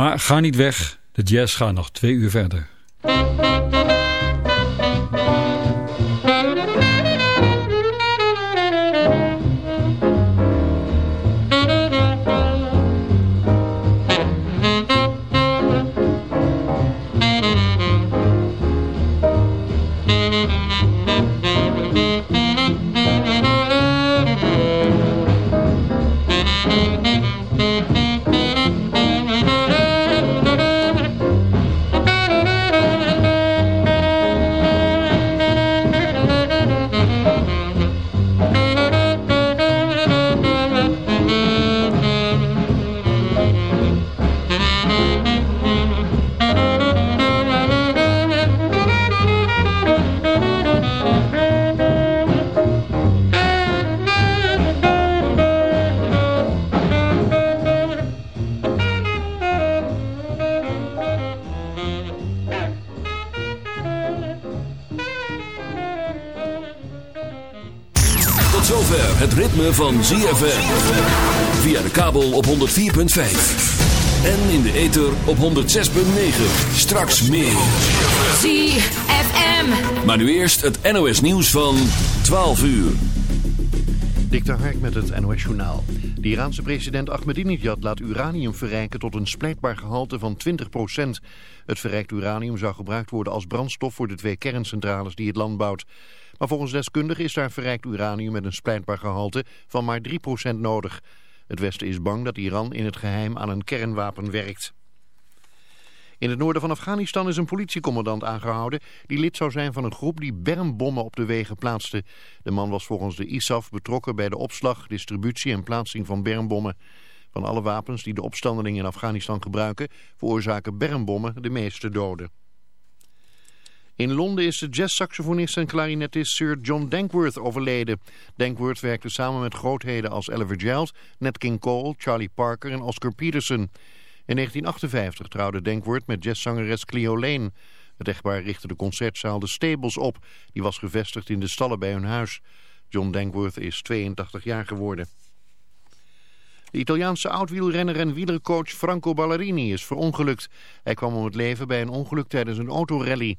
Maar ga niet weg, de jazz gaat nog twee uur verder. En in de ether op 106.9. Straks meer. ZFM. Maar nu eerst het NOS nieuws van 12 uur. Dik Hark met het NOS journaal. De Iraanse president Ahmadinejad laat uranium verrijken tot een splijtbaar gehalte van 20% Het verrijkt uranium zou gebruikt worden als brandstof voor de twee kerncentrales die het land bouwt. Maar volgens deskundigen is daar verrijkt uranium met een splijtbaar gehalte van maar 3% nodig. Het Westen is bang dat Iran in het geheim aan een kernwapen werkt. In het noorden van Afghanistan is een politiecommandant aangehouden... die lid zou zijn van een groep die bermbommen op de wegen plaatste. De man was volgens de ISAF betrokken bij de opslag, distributie en plaatsing van bermbommen. Van alle wapens die de opstandelingen in Afghanistan gebruiken... veroorzaken bermbommen de meeste doden. In Londen is de jazzsaxofonist en klarinetist Sir John Dankworth overleden. Dankworth werkte samen met grootheden als Ella Giles, Nat King Cole, Charlie Parker en Oscar Peterson. In 1958 trouwde Dankworth met jazzzangeres Cleo Lane. Het echtpaar richtte de concertzaal De Stables op. Die was gevestigd in de stallen bij hun huis. John Dankworth is 82 jaar geworden. De Italiaanse oudwielrenner en wielercoach Franco Ballerini is verongelukt. Hij kwam om het leven bij een ongeluk tijdens een autorally.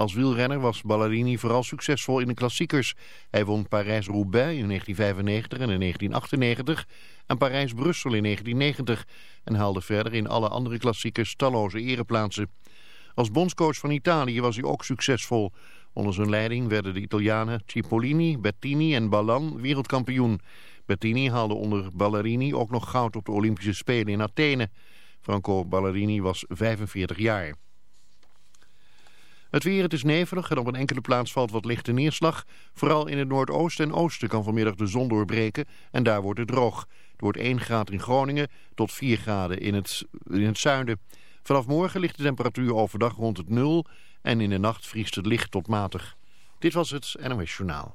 Als wielrenner was Ballerini vooral succesvol in de klassiekers. Hij won Parijs-Roubaix in 1995 en in 1998 en Parijs-Brussel in 1990 en haalde verder in alle andere klassiekers talloze ereplaatsen. Als bondscoach van Italië was hij ook succesvol. Onder zijn leiding werden de Italianen Cipollini, Bettini en Ballan wereldkampioen. Bettini haalde onder Ballerini ook nog goud op de Olympische Spelen in Athene. Franco Ballerini was 45 jaar. Het weer, het is nevelig en op een enkele plaats valt wat lichte neerslag. Vooral in het noordoosten en oosten kan vanmiddag de zon doorbreken en daar wordt het droog. Het wordt 1 graad in Groningen tot 4 graden in het, in het zuiden. Vanaf morgen ligt de temperatuur overdag rond het nul en in de nacht vriest het licht tot matig. Dit was het NOS Journaal.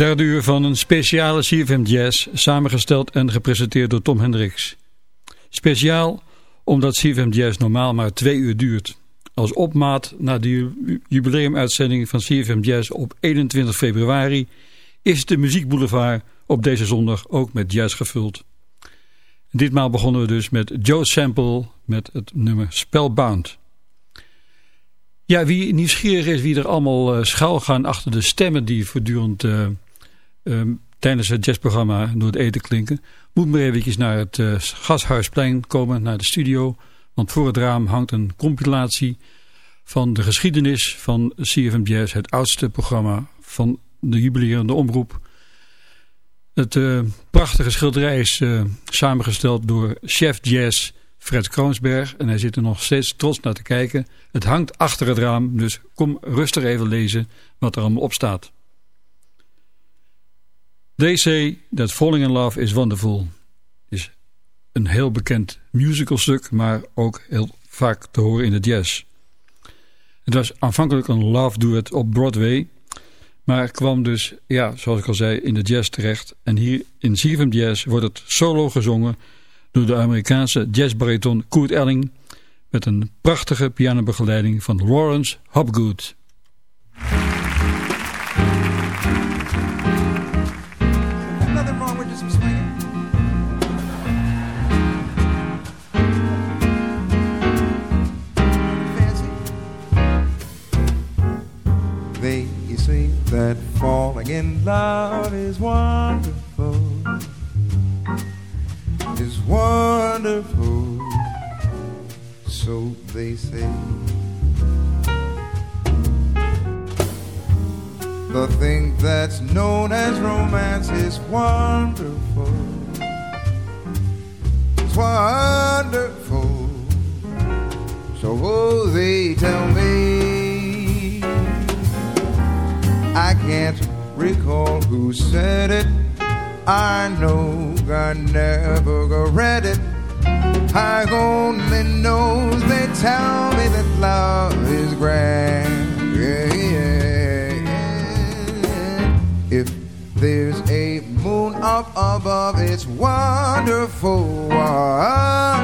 derde uur van een speciale CFM Jazz, samengesteld en gepresenteerd door Tom Hendricks. Speciaal omdat CFM Jazz normaal maar twee uur duurt. Als opmaat naar de jubileumuitzending van CFM Jazz op 21 februari is de muziekboulevard op deze zondag ook met jazz gevuld. Ditmaal begonnen we dus met Joe Sample met het nummer Spellbound. Ja, wie nieuwsgierig is wie er allemaal uh, schuil gaan achter de stemmen die voortdurend uh, um, tijdens het jazzprogramma door het eten klinken, moet maar eventjes naar het uh, Gashuisplein komen, naar de studio. Want voor het raam hangt een compilatie van de geschiedenis van CFM Jazz, het oudste programma van de jubilerende omroep. Het prachtige schilderij is samengesteld door chef jazz Fred Kroonsberg. En hij zit er nog steeds trots naar te kijken. Het hangt achter het raam, dus kom rustig even lezen wat er allemaal op staat. They say that falling in love is wonderful. Is een heel bekend musicalstuk, maar ook heel vaak te horen in de jazz. Het was aanvankelijk een love duet op Broadway, maar kwam dus, ja, zoals ik al zei, in de jazz terecht. En hier in CFM Jazz wordt het solo gezongen door de Amerikaanse jazzbariton Kurt Elling met een prachtige pianobegeleiding van Lawrence Hopgood. In love is wonderful is wonderful, so they say. The thing that's known as romance is wonderful. It's wonderful, so they tell me. I can't recall who said it I know I never read it. I only know they tell me that love is grand. Yeah, yeah, yeah. If there's a moon up above, it's wonderful, wonderful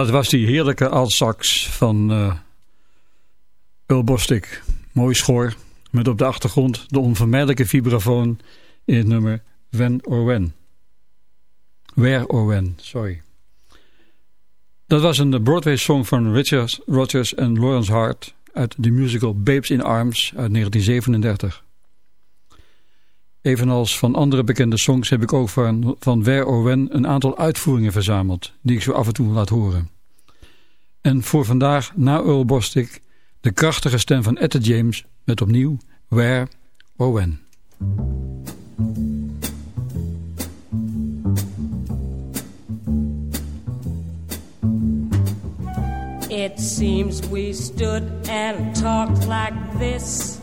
Dat was die heerlijke altsax van uh, Earl Bostic. Mooi schoor, met op de achtergrond de onvermijdelijke vibrafoon in het nummer When or When. Where or When, sorry. Dat was een Broadway-song van Richard Rogers en Lawrence Hart uit de musical Babes in Arms uit 1937. Evenals van andere bekende songs heb ik ook van, van Where or When een aantal uitvoeringen verzameld, die ik zo af en toe laat horen. En voor vandaag, na Earl Bostic, de krachtige stem van Etta James met opnieuw Where or When. It seems we stood and talked like this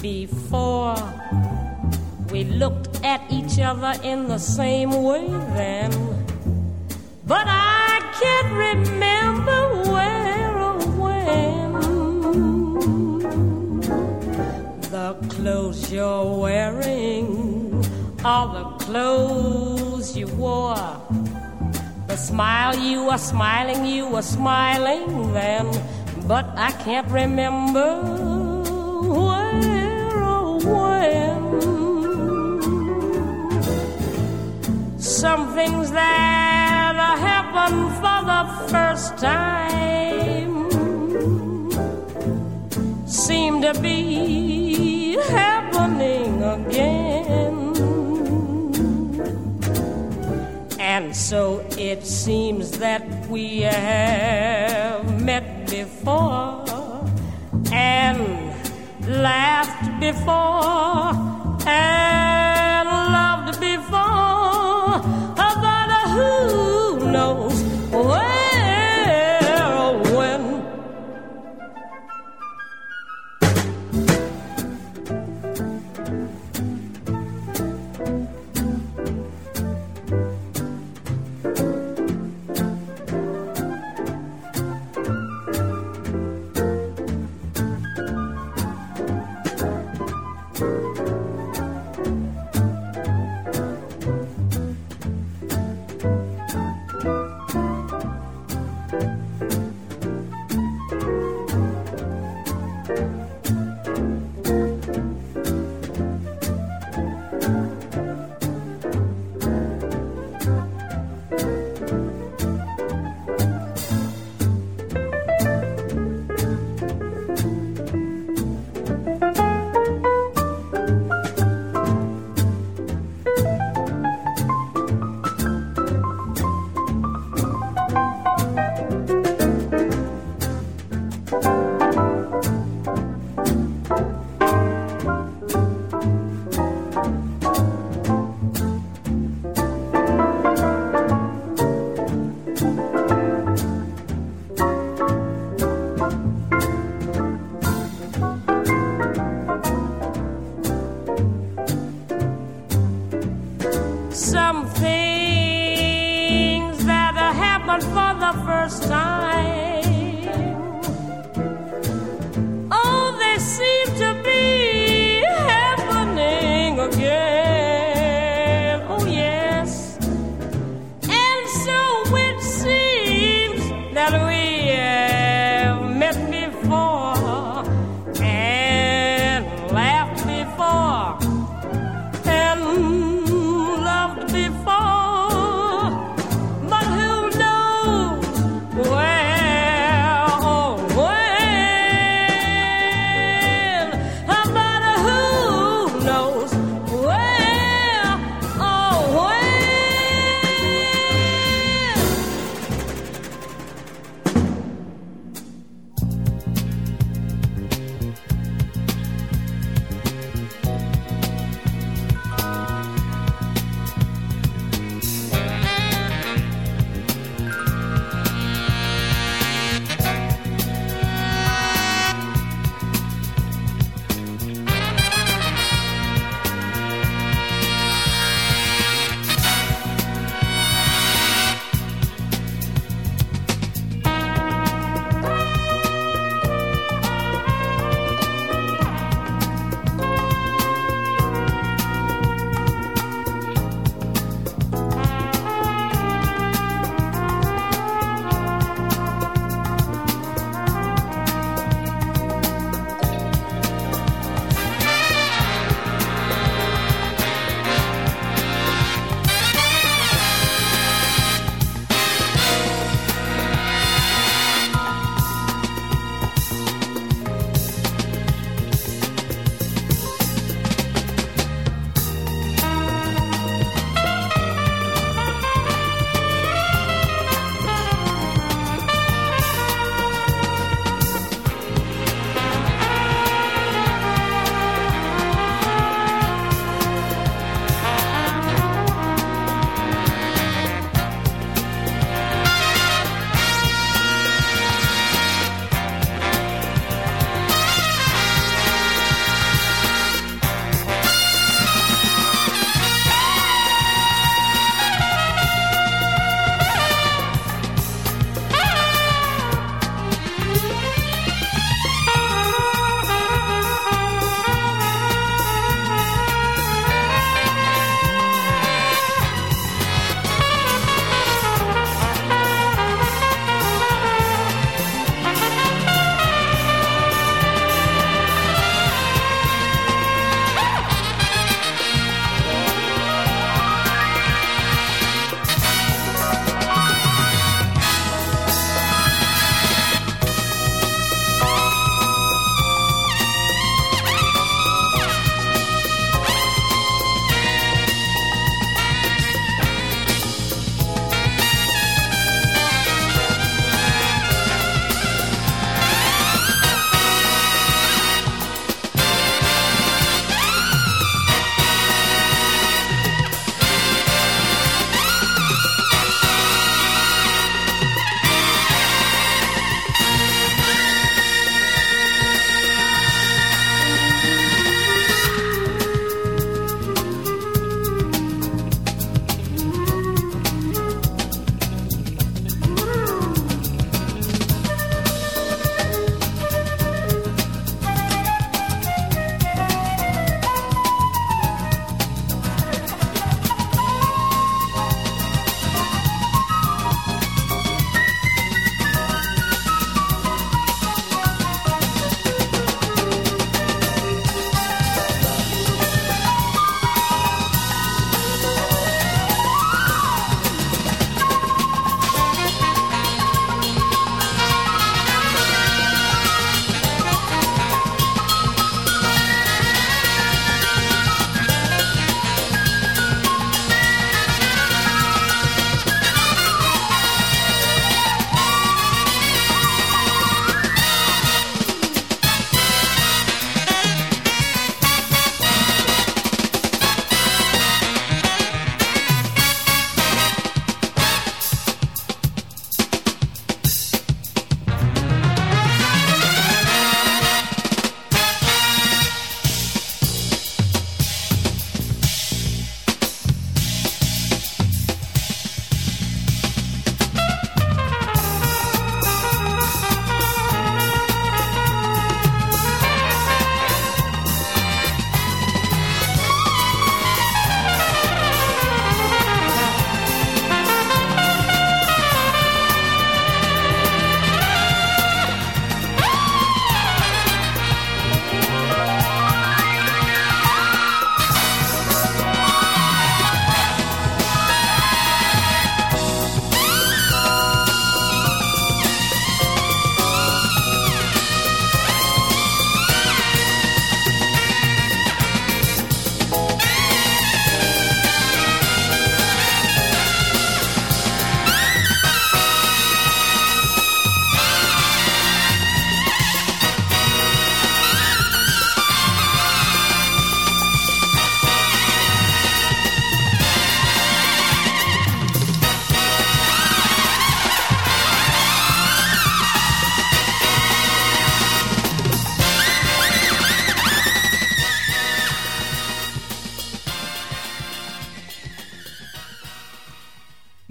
before. We looked at each other in the same way then. But I can't remember where or when. The clothes you're wearing are the clothes you wore. The smile you were smiling, you were smiling then. But I can't remember some things that happen for the first time seem to be happening again. And so it seems that we have met before and laughed before and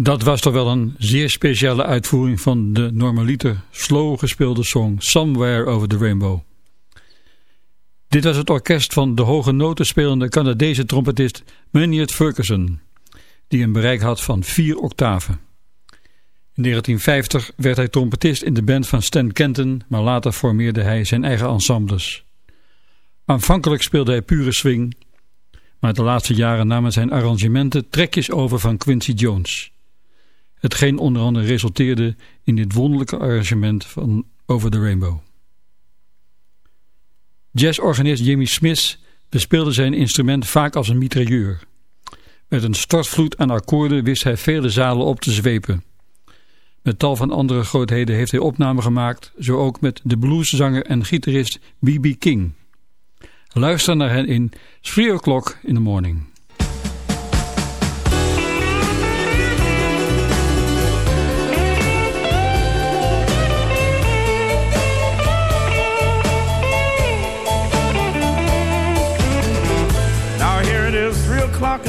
Dat was toch wel een zeer speciale uitvoering van de normaliter slow gespeelde song Somewhere Over the Rainbow. Dit was het orkest van de hoge noten spelende Canadese trompetist Maynard Ferguson, die een bereik had van vier octaven. In 1950 werd hij trompetist in de band van Stan Kenton, maar later formeerde hij zijn eigen ensembles. Aanvankelijk speelde hij pure swing, maar de laatste jaren namen zijn arrangementen trekjes over van Quincy Jones. Hetgeen onder andere resulteerde in dit wonderlijke arrangement van Over the Rainbow. Jazzorganist Jimmy Smith bespeelde zijn instrument vaak als een mitrailleur. Met een stortvloed aan akkoorden wist hij vele zalen op te zwepen. Met tal van andere grootheden heeft hij opnamen gemaakt, zo ook met de blueszanger en gitarist B.B. King. Luister naar hen in 3 O'Clock in the Morning. O'clock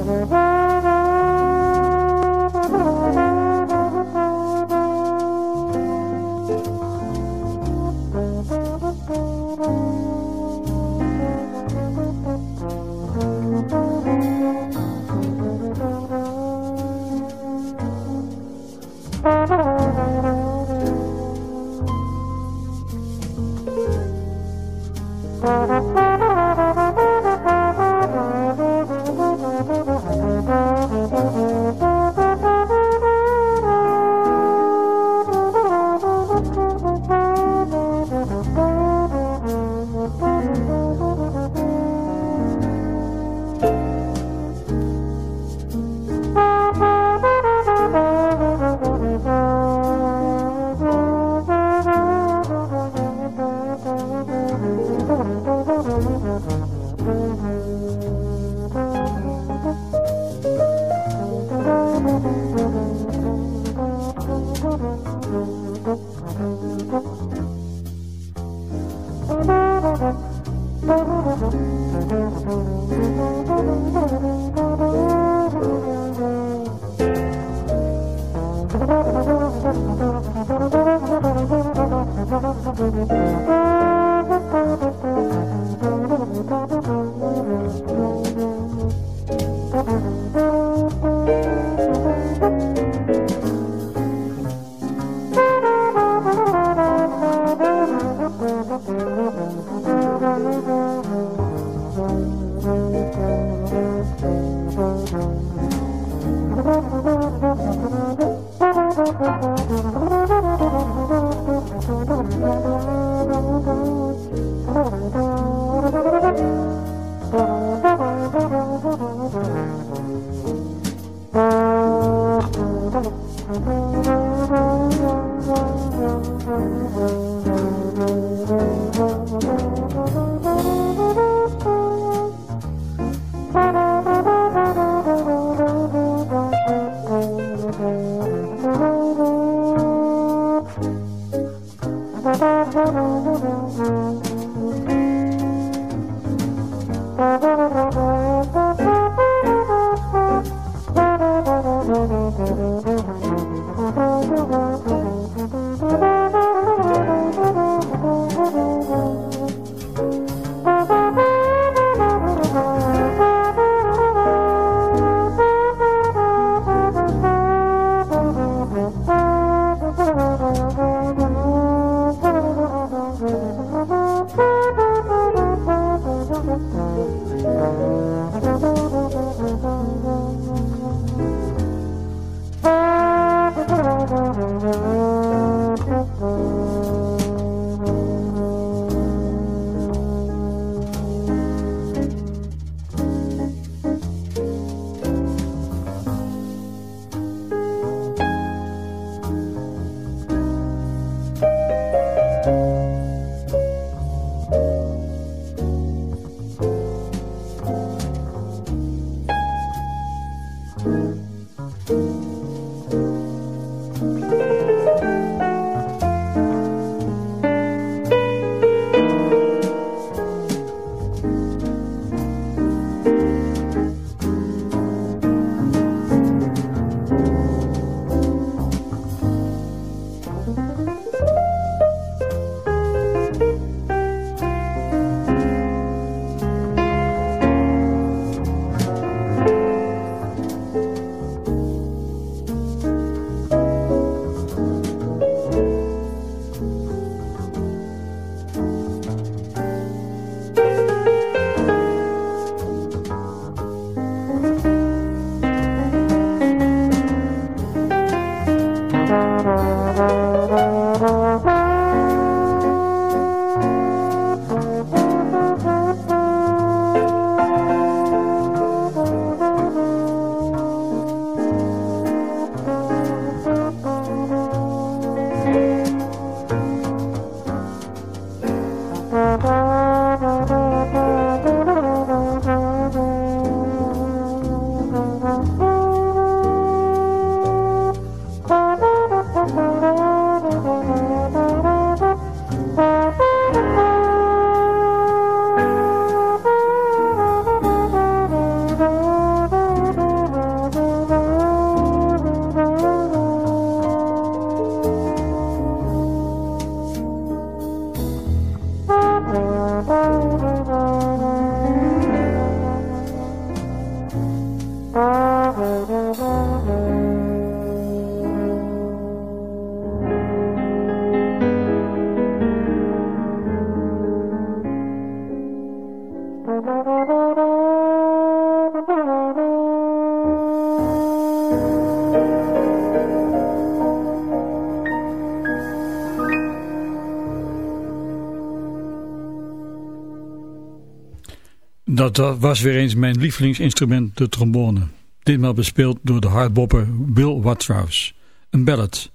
dat was weer eens mijn lievelingsinstrument, de trombone. Ditmaal bespeeld door de hardbopper Bill Watrous. Een ballad,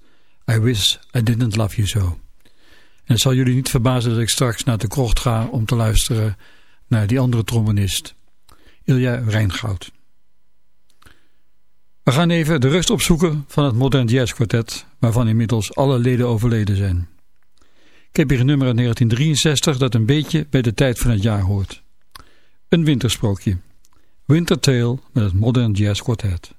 I Wish I Didn't Love You So. En het zal jullie niet verbazen dat ik straks naar de krocht ga om te luisteren naar die andere trombonist, Ilja Rijngoud. We gaan even de rust opzoeken van het Modern Jazz Quartet, waarvan inmiddels alle leden overleden zijn. Ik heb hier een nummer uit 1963 dat een beetje bij de tijd van het jaar hoort. Een wintersprookje. Wintertale met het Modern Jazz Quartet.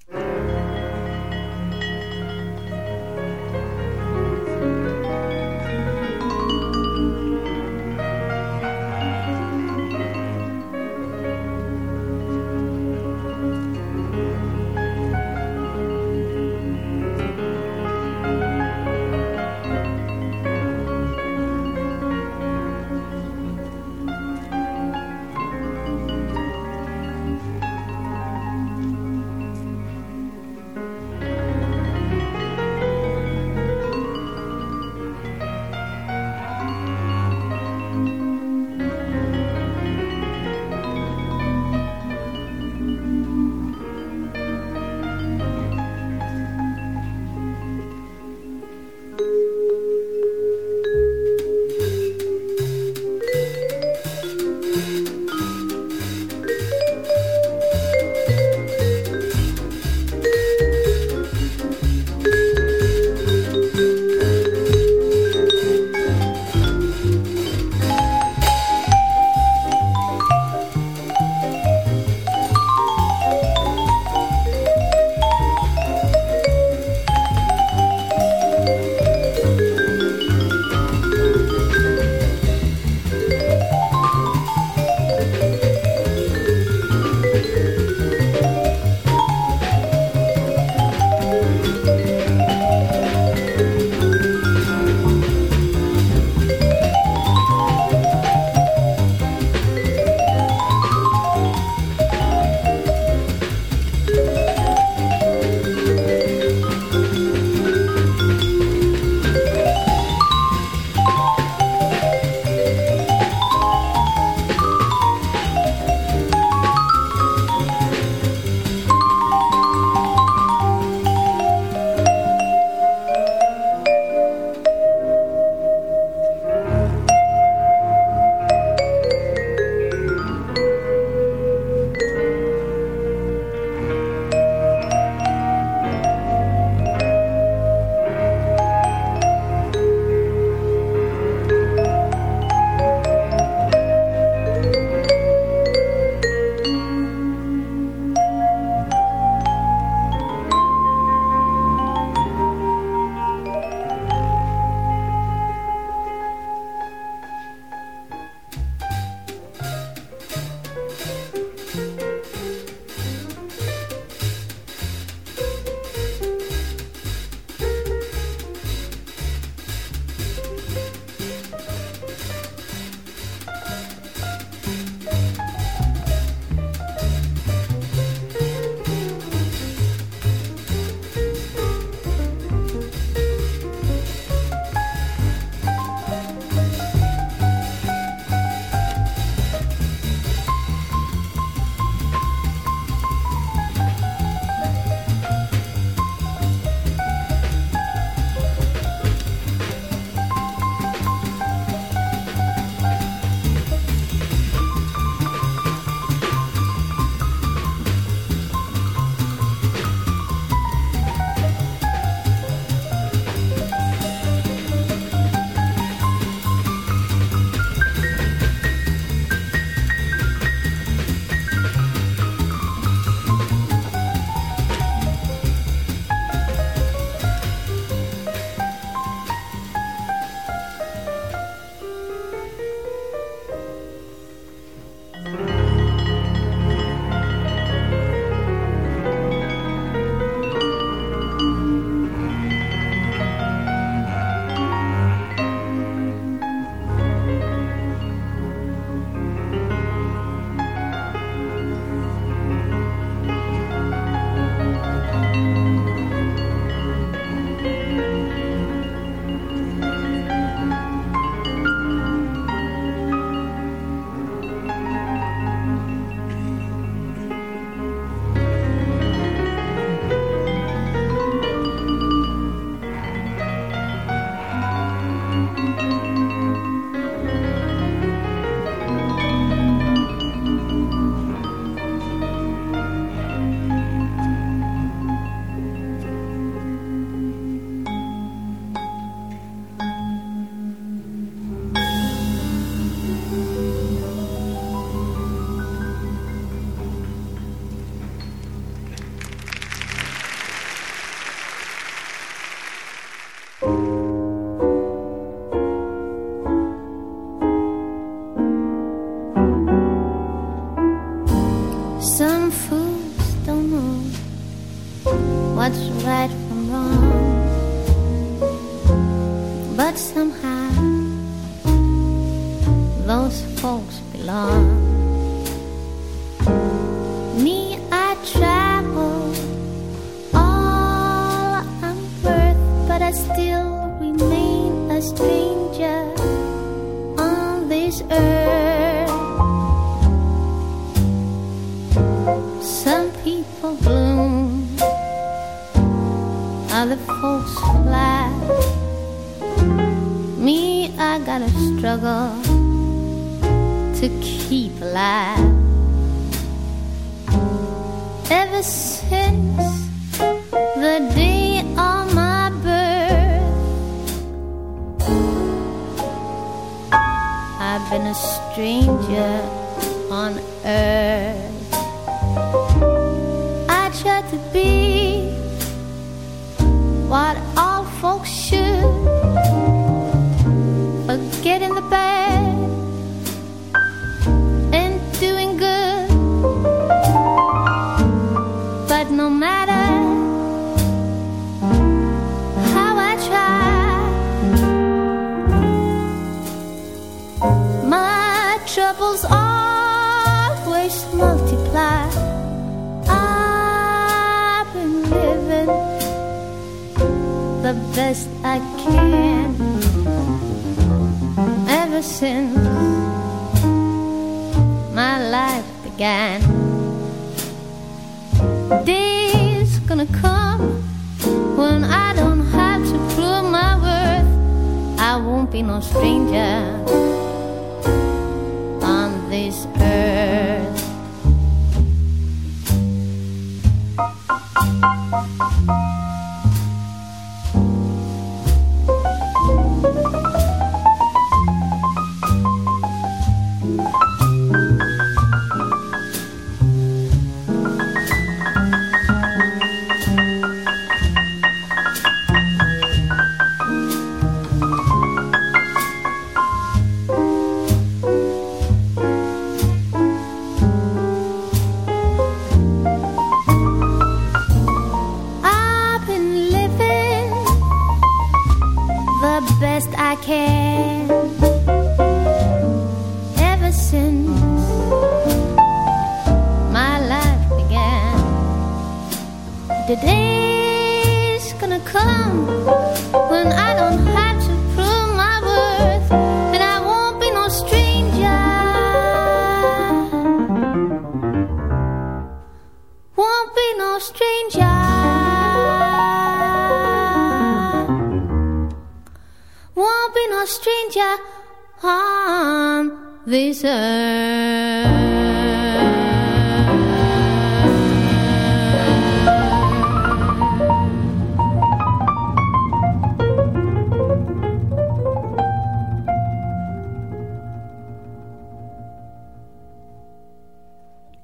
This.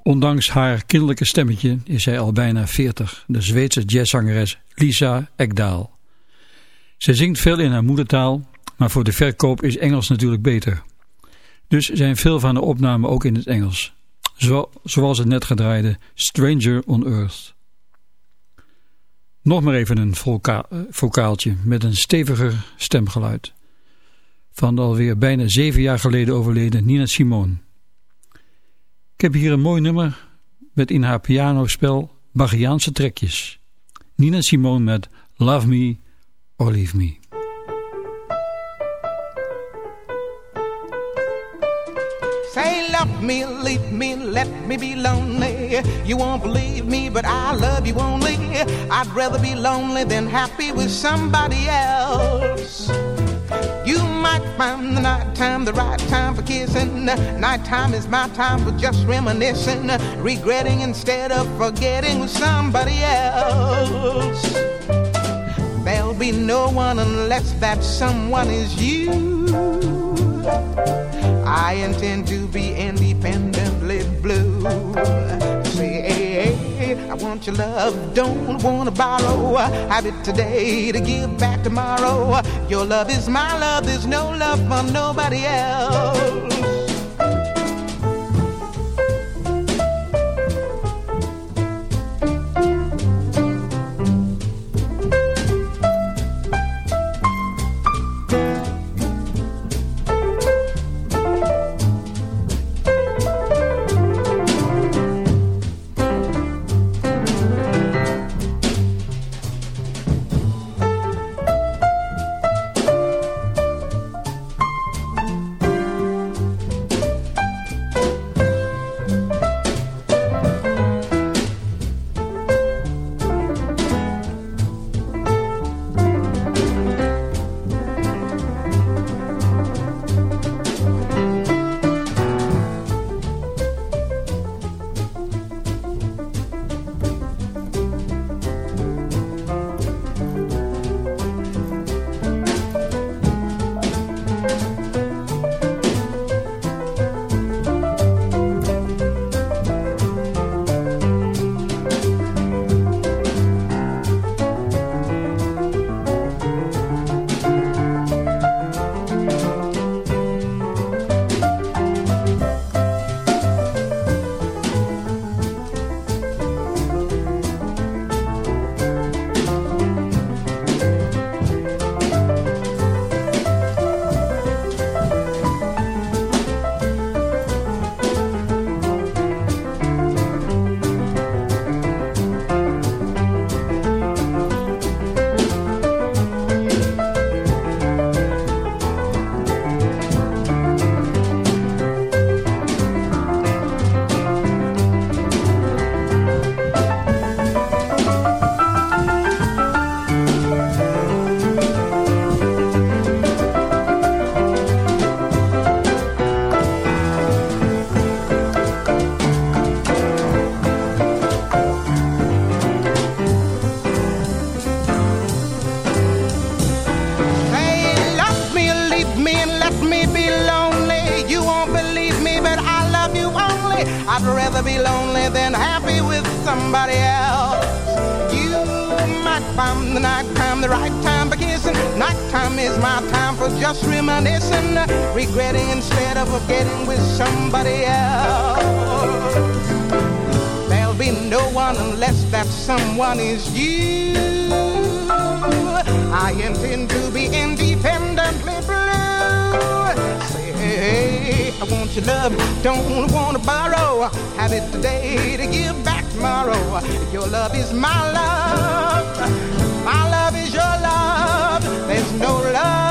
Ondanks haar kinderlijke stemmetje is zij al bijna 40, de Zweedse jazzzangeres Lisa Ekdaal. Zij zingt veel in haar moedertaal, maar voor de verkoop is Engels natuurlijk beter. Dus zijn veel van de opnamen ook in het Engels. Zo, zoals het net gedraaide Stranger on Earth. Nog maar even een voka eh, vocaaltje met een steviger stemgeluid. Van de alweer bijna zeven jaar geleden overleden Nina Simone. Ik heb hier een mooi nummer met in haar pianospel Bagiaanse trekjes. Nina Simone met Love Me or Leave Me. Love me, leave me, let me be lonely. You won't believe me, but I love you only. I'd rather be lonely than happy with somebody else. You might find the night time the right time for kissing. Nighttime is my time for just reminiscing, regretting instead of forgetting with somebody else. There'll be no one unless that someone is you. I intend to be independently blue. Say, I want your love, don't wanna borrow. Have it today to give back tomorrow. Your love is my love, there's no love for nobody else. Just reminiscing, regretting instead of forgetting with somebody else. There'll be no one unless that someone is you. I intend to be independently blue. Say, hey, I want your love, don't want to borrow. Have it today to give back tomorrow. Your love is my love, my love is your love. There's no love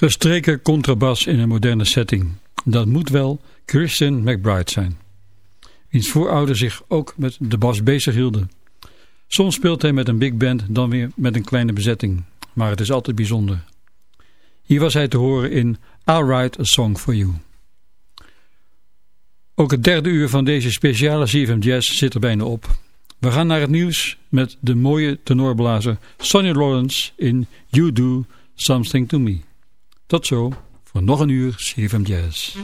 Gestreken contrabas in een moderne setting. Dat moet wel Christian McBride zijn. Wiens voorouders zich ook met de bas bezig hielden. Soms speelt hij met een big band, dan weer met een kleine bezetting. Maar het is altijd bijzonder. Hier was hij te horen in I'll Write a Song for You. Ook het derde uur van deze speciale CFM Jazz zit er bijna op. We gaan naar het nieuws met de mooie tenorblazer Sonny Lawrence in You Do Something To Me. Tot zo voor nog een uur CFM Jazz.